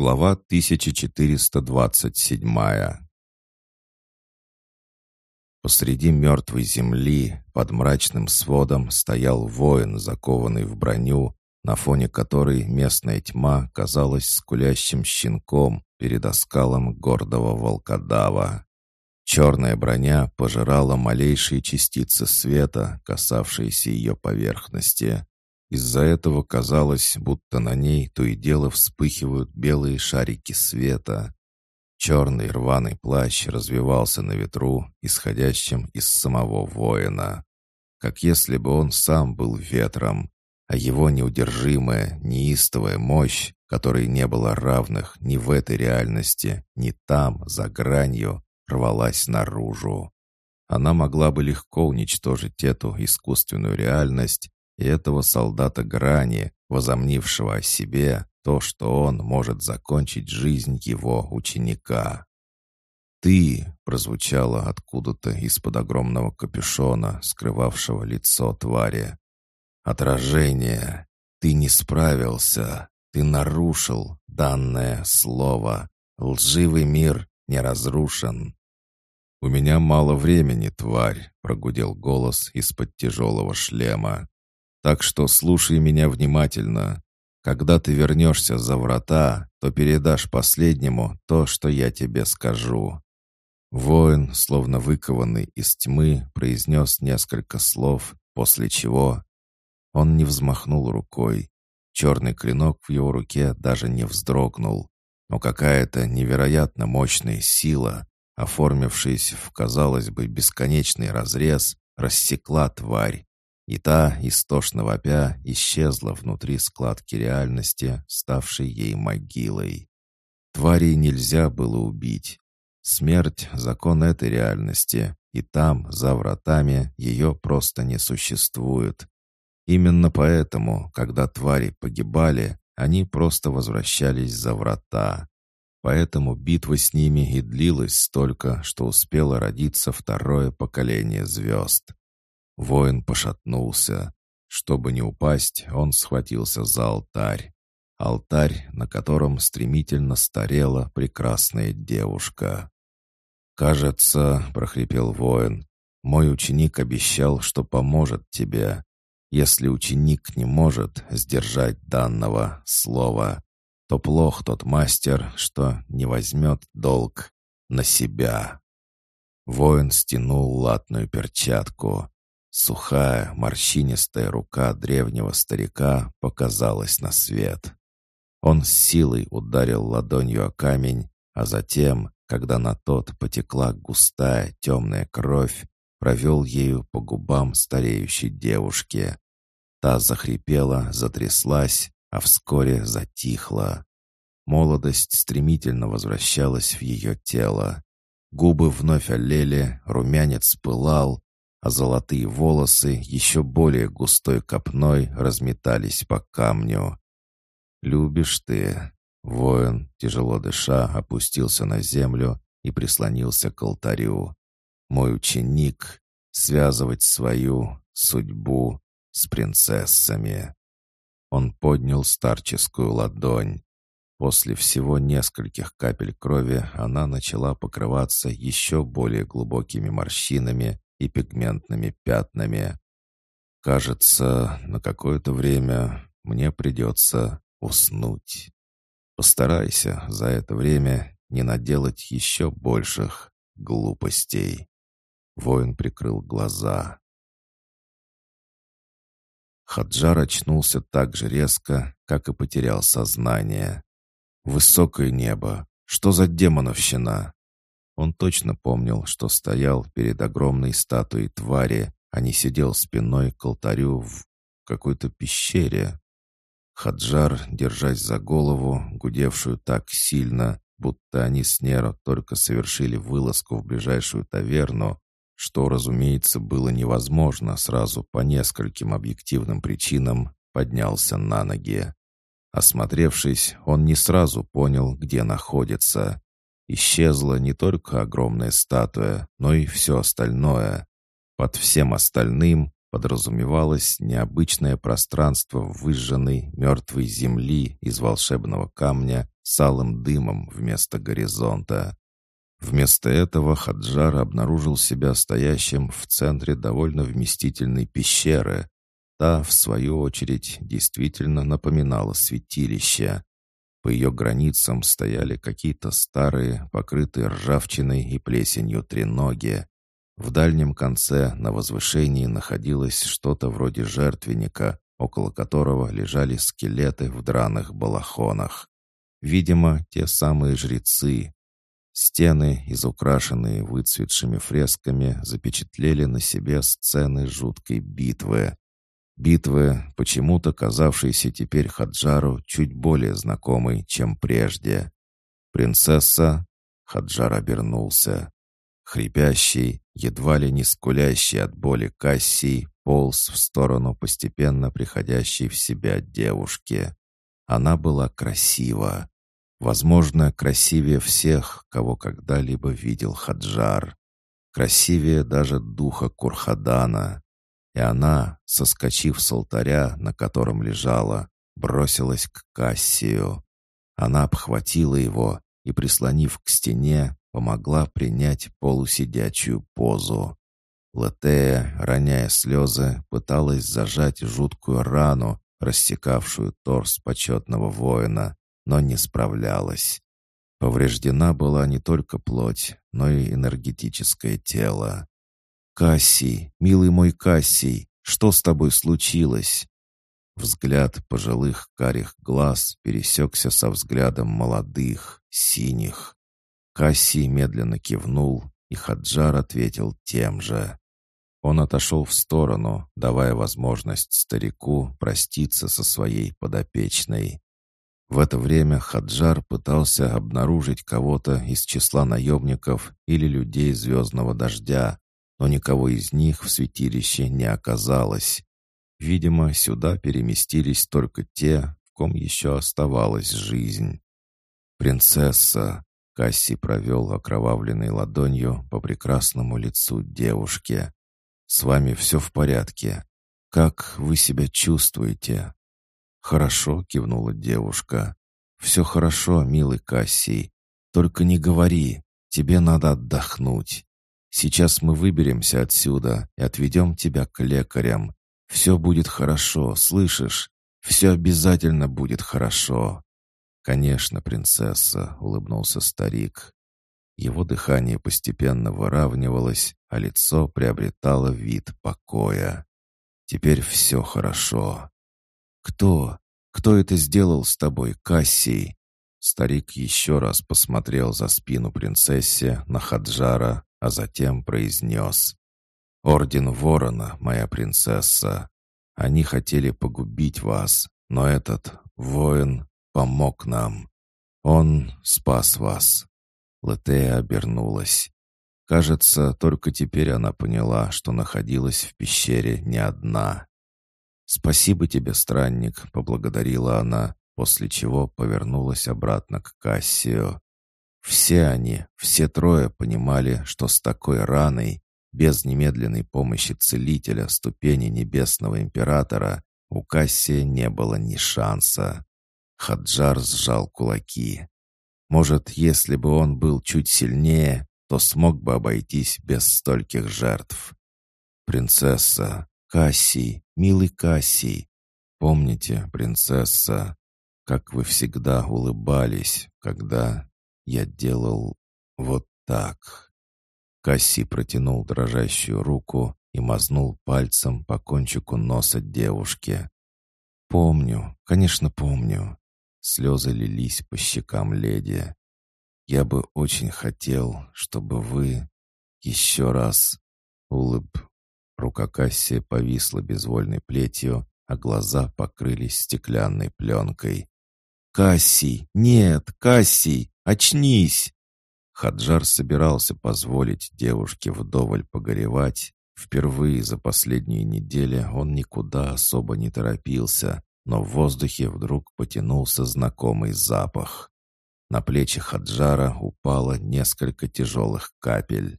Глава 1427 Посреди мертвой земли под мрачным сводом стоял воин, закованный в броню, на фоне которой местная тьма казалась скулящим щенком перед оскалом гордого волкодава. Черная броня пожирала малейшие частицы света, касавшиеся ее поверхности. Из-за этого казалось, будто на ней то и дело вспыхивают белые шарики света. Черный рваный плащ развивался на ветру, исходящем из самого воина. Как если бы он сам был ветром, а его неудержимая, неистовая мощь, которой не было равных ни в этой реальности, ни там, за гранью, рвалась наружу. Она могла бы легко уничтожить эту искусственную реальность, и этого солдата Грани, возомнившего о себе то, что он может закончить жизнь его ученика. «Ты!» — прозвучало откуда-то из-под огромного капюшона, скрывавшего лицо твари. «Отражение! Ты не справился! Ты нарушил данное слово! Лживый мир не разрушен!» «У меня мало времени, тварь!» — прогудел голос из-под тяжелого шлема. Так что слушай меня внимательно. Когда ты вернешься за врата, то передашь последнему то, что я тебе скажу». Воин, словно выкованный из тьмы, произнес несколько слов, после чего он не взмахнул рукой. Черный клинок в его руке даже не вздрогнул. Но какая-то невероятно мощная сила, оформившаяся в, казалось бы, бесконечный разрез, рассекла тварь, и та, истошно вопя, исчезла внутри складки реальности, ставшей ей могилой. Тварей нельзя было убить. Смерть — закон этой реальности, и там, за вратами, ее просто не существует. Именно поэтому, когда твари погибали, они просто возвращались за врата. Поэтому битва с ними и длилась столько, что успело родиться второе поколение звезд. Воин пошатнулся. Чтобы не упасть, он схватился за алтарь. Алтарь, на котором стремительно старела прекрасная девушка. «Кажется, — прохрипел воин, — мой ученик обещал, что поможет тебе. Если ученик не может сдержать данного слова, то плох тот мастер, что не возьмет долг на себя». Воин стянул латную перчатку. Сухая, морщинистая рука древнего старика показалась на свет. Он с силой ударил ладонью о камень, а затем, когда на тот потекла густая темная кровь, провел ею по губам стареющей девушки. Та захрипела, затряслась, а вскоре затихла. Молодость стремительно возвращалась в ее тело. Губы вновь олели, румянец пылал, а золотые волосы еще более густой копной разметались по камню. «Любишь ты?» Воин, тяжело дыша, опустился на землю и прислонился к алтарю. «Мой ученик — связывать свою судьбу с принцессами». Он поднял старческую ладонь. После всего нескольких капель крови она начала покрываться еще более глубокими морщинами и пигментными пятнами. Кажется, на какое-то время мне придется уснуть. Постарайся за это время не наделать еще больших глупостей. Воин прикрыл глаза. Хаджар очнулся так же резко, как и потерял сознание. Высокое небо. Что за демоновщина? Он точно помнил, что стоял перед огромной статуей твари, а не сидел спиной к алтарю в какой-то пещере. Хаджар, держась за голову, гудевшую так сильно, будто они с Неро только совершили вылазку в ближайшую таверну, что, разумеется, было невозможно сразу по нескольким объективным причинам, поднялся на ноги. Осмотревшись, он не сразу понял, где находится. Исчезла не только огромная статуя, но и все остальное. Под всем остальным подразумевалось необычное пространство выжженной мертвой земли из волшебного камня с алым дымом вместо горизонта. Вместо этого Хаджар обнаружил себя стоящим в центре довольно вместительной пещеры. Та, в свою очередь, действительно напоминала святилище. По ее границам стояли какие-то старые, покрытые ржавчиной и плесенью треноги. В дальнем конце на возвышении находилось что-то вроде жертвенника, около которого лежали скелеты в драных балахонах. Видимо, те самые жрецы. Стены, изукрашенные выцветшими фресками, запечатлели на себе сцены жуткой битвы. Битвы, почему-то казавшейся теперь Хаджару чуть более знакомой, чем прежде. «Принцесса?» — Хаджар обернулся. Хрипящий, едва ли не скулящий от боли Кассий полз в сторону постепенно приходящей в себя девушки. Она была красива. Возможно, красивее всех, кого когда-либо видел Хаджар. Красивее даже духа Курхадана. И она, соскочив с алтаря, на котором лежала, бросилась к Кассию. Она обхватила его и, прислонив к стене, помогла принять полусидячую позу. Латея, роняя слезы, пыталась зажать жуткую рану, рассекавшую торс почетного воина, но не справлялась. Повреждена была не только плоть, но и энергетическое тело. «Кассий, милый мой Кассий, что с тобой случилось?» Взгляд пожилых карих глаз пересекся со взглядом молодых, синих. Кассий медленно кивнул, и Хаджар ответил тем же. Он отошел в сторону, давая возможность старику проститься со своей подопечной. В это время Хаджар пытался обнаружить кого-то из числа наемников или людей звездного дождя, но никого из них в святилище не оказалось. Видимо, сюда переместились только те, в ком еще оставалась жизнь. «Принцесса!» — Касси провел окровавленной ладонью по прекрасному лицу девушки. «С вами все в порядке. Как вы себя чувствуете?» «Хорошо», — кивнула девушка. «Все хорошо, милый Кассий. Только не говори, тебе надо отдохнуть. Сейчас мы выберемся отсюда и отведем тебя к лекарям. Все будет хорошо, слышишь? Все обязательно будет хорошо». «Конечно, принцесса», — улыбнулся старик. Его дыхание постепенно выравнивалось, а лицо приобретало вид покоя. «Теперь все хорошо». «Кто? Кто это сделал с тобой, Кассий?» Старик еще раз посмотрел за спину принцессе на Хаджара, а затем произнес. «Орден Ворона, моя принцесса. Они хотели погубить вас, но этот воин помог нам. Он спас вас». Латея обернулась. Кажется, только теперь она поняла, что находилась в пещере не одна. «Спасибо тебе, странник», — поблагодарила она, после чего повернулась обратно к Кассию. Все они, все трое понимали, что с такой раной, без немедленной помощи целителя ступени Небесного Императора, у Кассия не было ни шанса. Хаджар сжал кулаки. Может, если бы он был чуть сильнее, то смог бы обойтись без стольких жертв. «Принцесса, Кассий, милый Кассий, помните, принцесса, как вы всегда улыбались, когда я делал вот так». Кассий протянул дрожащую руку и мазнул пальцем по кончику носа девушки. «Помню, конечно, помню». Слезы лились по щекам леди. «Я бы очень хотел, чтобы вы еще раз улыб Рука Кассия повисла безвольной плетью, а глаза покрылись стеклянной пленкой. «Кассий! Нет, Кассий! Очнись!» Хаджар собирался позволить девушке вдоволь погоревать. Впервые за последние недели он никуда особо не торопился, но в воздухе вдруг потянулся знакомый запах. На плечи Хаджара упало несколько тяжелых капель.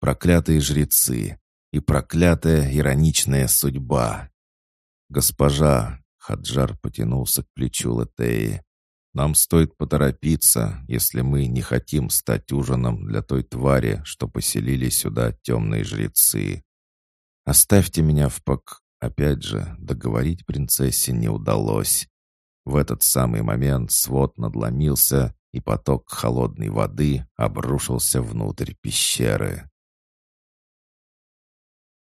Проклятые жрецы! и проклятая ироничная судьба. «Госпожа!» — Хаджар потянулся к плечу Латеи. Нам стоит поторопиться, если мы не хотим стать ужином для той твари, что поселили сюда темные жрецы. Оставьте меня в пок... Опять же, договорить принцессе не удалось. В этот самый момент свод надломился, и поток холодной воды обрушился внутрь пещеры.